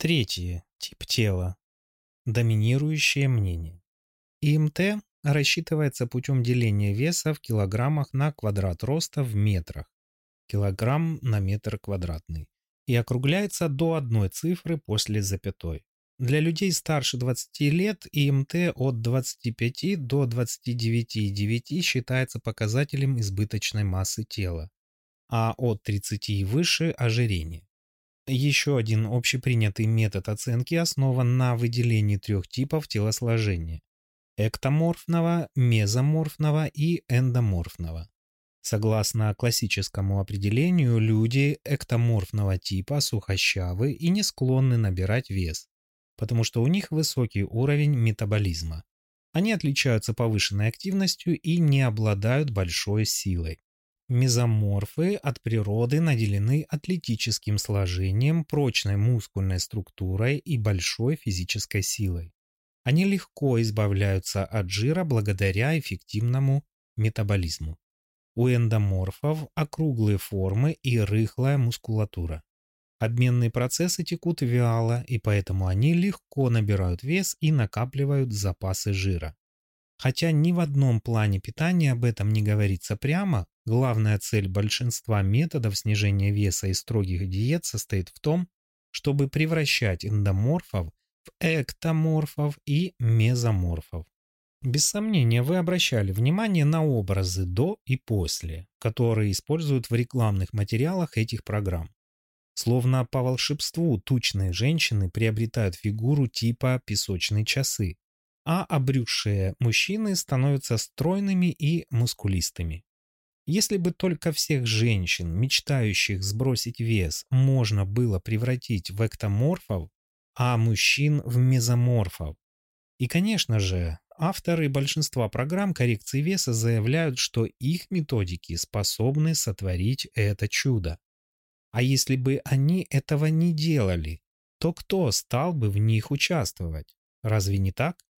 Третье. Тип тела. Доминирующее мнение. ИМТ рассчитывается путем деления веса в килограммах на квадрат роста в метрах, килограмм на метр квадратный, и округляется до одной цифры после запятой. Для людей старше 20 лет ИМТ от 25 до 29,9 считается показателем избыточной массы тела, а от 30 и выше – ожирение. Еще один общепринятый метод оценки основан на выделении трех типов телосложения – эктоморфного, мезоморфного и эндоморфного. Согласно классическому определению, люди эктоморфного типа сухощавы и не склонны набирать вес, потому что у них высокий уровень метаболизма. Они отличаются повышенной активностью и не обладают большой силой. Мезоморфы от природы наделены атлетическим сложением, прочной мускульной структурой и большой физической силой. Они легко избавляются от жира благодаря эффективному метаболизму. У эндоморфов округлые формы и рыхлая мускулатура. Обменные процессы текут вяло, и поэтому они легко набирают вес и накапливают запасы жира. Хотя ни в одном плане питания об этом не говорится прямо, главная цель большинства методов снижения веса и строгих диет состоит в том, чтобы превращать эндоморфов в эктоморфов и мезоморфов. Без сомнения, вы обращали внимание на образы до и после, которые используют в рекламных материалах этих программ. Словно по волшебству тучные женщины приобретают фигуру типа песочные часы, а обрюзшие мужчины становятся стройными и мускулистыми. Если бы только всех женщин, мечтающих сбросить вес, можно было превратить в эктоморфов, а мужчин в мезоморфов. И, конечно же, авторы большинства программ коррекции веса заявляют, что их методики способны сотворить это чудо. А если бы они этого не делали, то кто стал бы в них участвовать? Разве не так?